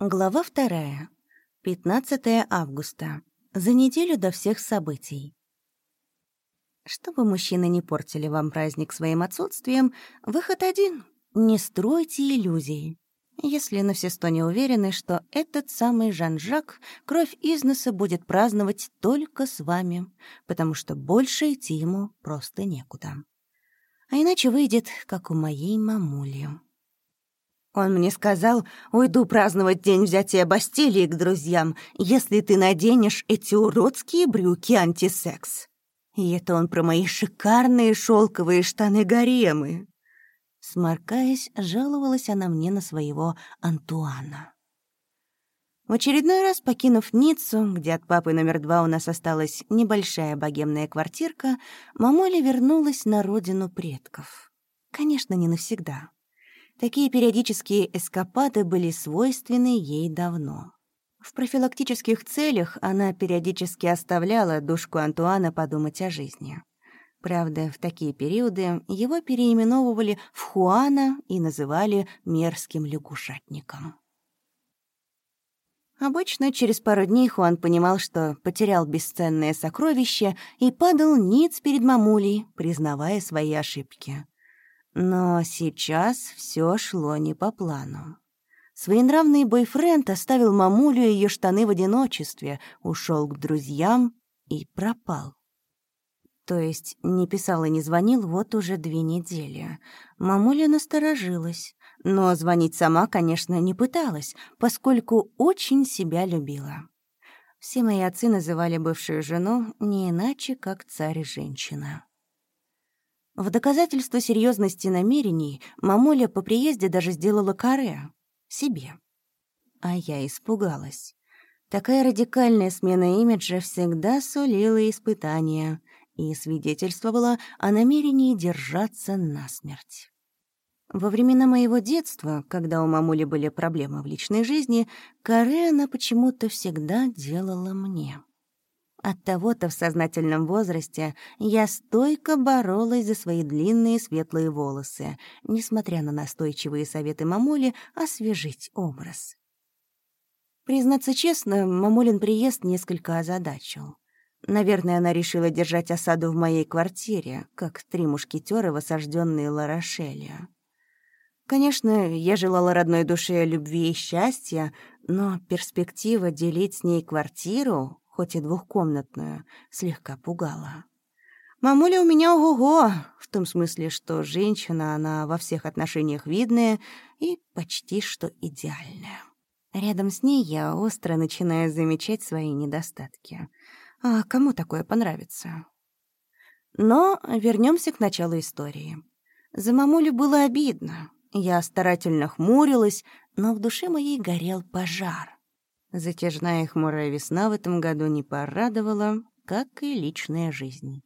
Глава вторая. 15 августа. За неделю до всех событий. Чтобы мужчины не портили вам праздник своим отсутствием, выход один — не стройте иллюзий. Если на все сто не уверены, что этот самый Жан-Жак кровь из носа будет праздновать только с вами, потому что больше идти ему просто некуда. А иначе выйдет, как у моей мамули. Он мне сказал, уйду праздновать день взятия Бастилии к друзьям, если ты наденешь эти уродские брюки антисекс. И это он про мои шикарные шелковые штаны-гаремы. Сморкаясь, жаловалась она мне на своего Антуана. В очередной раз, покинув Ниццу, где от папы номер два у нас осталась небольшая богемная квартирка, мамуля вернулась на родину предков. Конечно, не навсегда. Такие периодические эскапады были свойственны ей давно. В профилактических целях она периодически оставляла душку Антуана подумать о жизни. Правда, в такие периоды его переименовывали в Хуана и называли мерзким лягушатником. Обычно через пару дней Хуан понимал, что потерял бесценное сокровище и падал ниц перед мамулей, признавая свои ошибки. Но сейчас все шло не по плану. Своенравный бойфренд оставил мамулю и ее штаны в одиночестве, ушел к друзьям и пропал. То есть не писал и не звонил вот уже две недели. Мамуля насторожилась, но звонить сама, конечно, не пыталась, поскольку очень себя любила. Все мои отцы называли бывшую жену не иначе, как царь-женщина. В доказательство серьезности намерений мамуля по приезде даже сделала каре. Себе. А я испугалась. Такая радикальная смена имиджа всегда сулила испытания и свидетельствовала о намерении держаться насмерть. Во времена моего детства, когда у мамули были проблемы в личной жизни, каре она почему-то всегда делала мне. От того-то в сознательном возрасте я стойко боролась за свои длинные светлые волосы, несмотря на настойчивые советы мамули освежить образ. Признаться честно, мамулин приезд несколько озадачил. Наверное, она решила держать осаду в моей квартире, как три мушкетера в осажденной Ларошеле. Конечно, я желала родной душе любви и счастья, но перспектива делить с ней квартиру хоть и двухкомнатную, слегка пугала. Мамуля у меня ого-го, в том смысле, что женщина, она во всех отношениях видная и почти что идеальная. Рядом с ней я остро начинаю замечать свои недостатки. А кому такое понравится? Но вернемся к началу истории. За мамулю было обидно. Я старательно хмурилась, но в душе моей горел пожар. Затяжная и хмурая весна в этом году не порадовала, как и личная жизнь.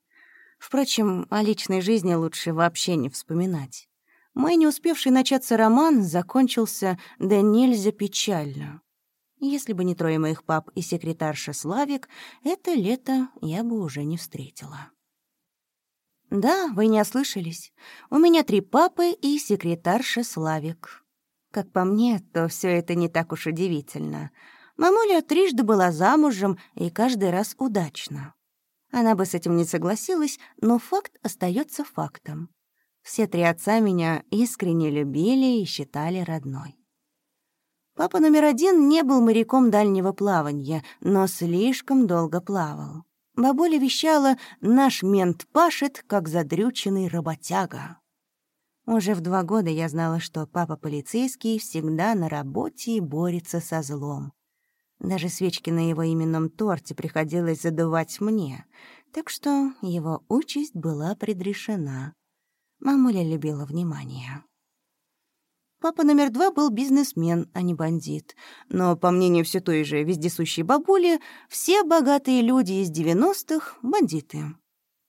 Впрочем, о личной жизни лучше вообще не вспоминать. Мой не успевший начаться роман закончился да нельзя печально. Если бы не трое моих пап и секретарша Славик, это лето я бы уже не встретила. Да, вы не ослышались. У меня три папы и секретарша Славик. Как по мне, то все это не так уж удивительно — Мамуля трижды была замужем и каждый раз удачно. Она бы с этим не согласилась, но факт остается фактом. Все три отца меня искренне любили и считали родной. Папа номер один не был моряком дальнего плавания, но слишком долго плавал. Бабуля вещала «наш мент пашет, как задрюченный работяга». Уже в два года я знала, что папа полицейский всегда на работе и борется со злом. Даже свечки на его именном торте приходилось задувать мне, так что его участь была предрешена. Мамуля любила внимание. Папа номер два был бизнесмен, а не бандит. Но, по мнению все той же вездесущей бабули, все богатые люди из девяностых — бандиты.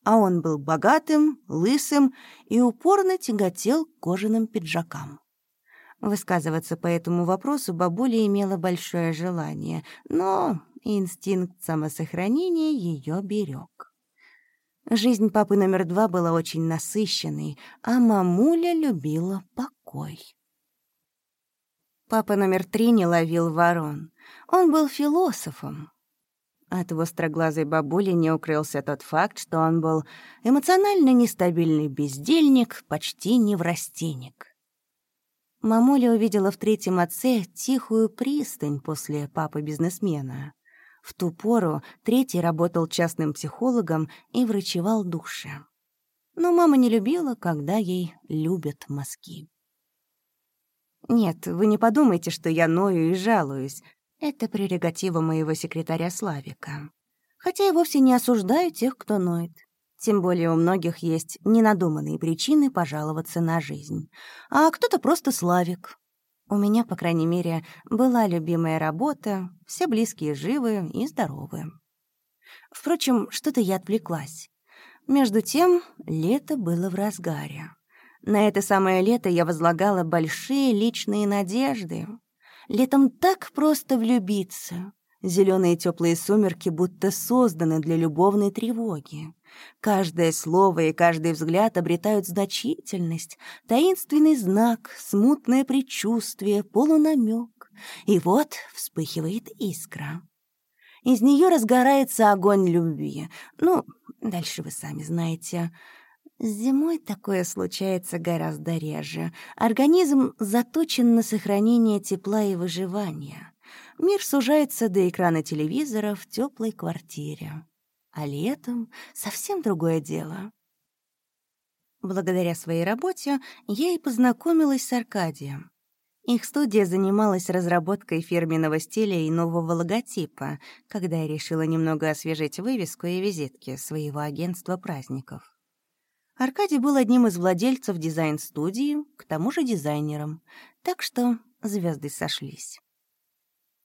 А он был богатым, лысым и упорно тяготел к кожаным пиджакам. Высказываться по этому вопросу бабуля имела большое желание, но инстинкт самосохранения ее берег. Жизнь папы номер два была очень насыщенной, а мамуля любила покой. Папа номер три не ловил ворон. Он был философом. От его строглазой бабули не укрылся тот факт, что он был эмоционально нестабильный бездельник, почти неврастенник. Мамуля увидела в третьем отце тихую пристань после папы-бизнесмена. В ту пору третий работал частным психологом и врачевал души. Но мама не любила, когда ей любят мозги. Нет, вы не подумайте, что я ною и жалуюсь. Это прерогатива моего секретаря Славика. Хотя я вовсе не осуждаю тех, кто ноет. Тем более у многих есть ненадуманные причины пожаловаться на жизнь. А кто-то просто Славик. У меня, по крайней мере, была любимая работа, все близкие живы и здоровы. Впрочем, что-то я отвлеклась. Между тем, лето было в разгаре. На это самое лето я возлагала большие личные надежды. Летом так просто влюбиться. Зеленые теплые сумерки будто созданы для любовной тревоги. Каждое слово и каждый взгляд обретают значительность, таинственный знак, смутное предчувствие, полунамек. И вот вспыхивает искра. Из нее разгорается огонь любви. Ну, дальше вы сами знаете. Зимой такое случается гораздо реже. Организм заточен на сохранение тепла и выживания. Мир сужается до экрана телевизора в теплой квартире. А летом совсем другое дело. Благодаря своей работе я и познакомилась с Аркадием. Их студия занималась разработкой фирменного стиля и нового логотипа, когда я решила немного освежить вывеску и визитки своего агентства праздников. Аркадий был одним из владельцев дизайн-студии, к тому же дизайнером, так что звезды сошлись.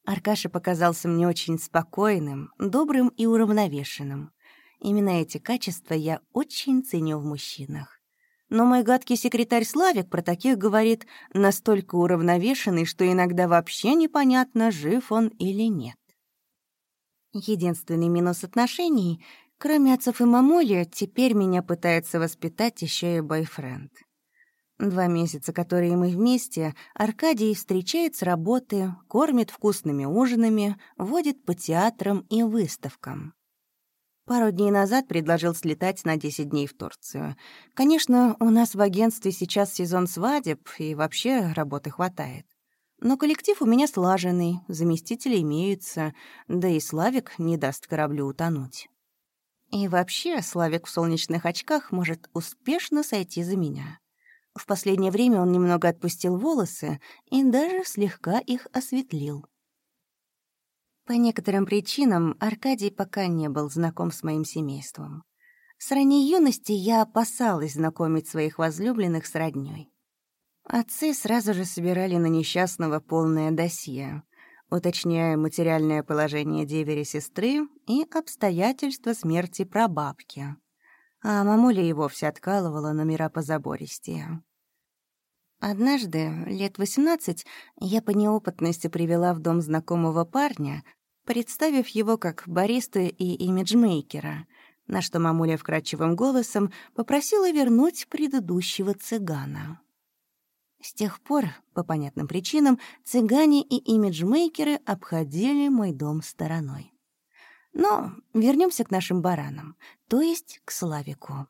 Аркаша показался мне очень спокойным, добрым и уравновешенным. Именно эти качества я очень ценю в мужчинах. Но мой гадкий секретарь Славик про таких говорит настолько уравновешенный, что иногда вообще непонятно, жив он или нет. Единственный минус отношений Кроме отцов и мамули, теперь меня пытается воспитать еще и бойфренд. Два месяца, которые мы вместе, Аркадий встречает с работы, кормит вкусными ужинами, водит по театрам и выставкам. Пару дней назад предложил слетать на 10 дней в Турцию. Конечно, у нас в агентстве сейчас сезон свадеб, и вообще работы хватает. Но коллектив у меня слаженный, заместители имеются, да и Славик не даст кораблю утонуть. И вообще, Славик в солнечных очках может успешно сойти за меня. В последнее время он немного отпустил волосы и даже слегка их осветлил. По некоторым причинам Аркадий пока не был знаком с моим семейством. С ранней юности я опасалась знакомить своих возлюбленных с роднёй. Отцы сразу же собирали на несчастного полное досье уточняя материальное положение девери-сестры и обстоятельства смерти прабабки. А мамуля и вовсе откалывала номера по забористее. Однажды, лет восемнадцать, я по неопытности привела в дом знакомого парня, представив его как бариста и имиджмейкера, на что мамуля вкрадчивым голосом попросила вернуть предыдущего цыгана. С тех пор, по понятным причинам, цыгане и имиджмейкеры обходили мой дом стороной. Но вернемся к нашим баранам, то есть к Славику.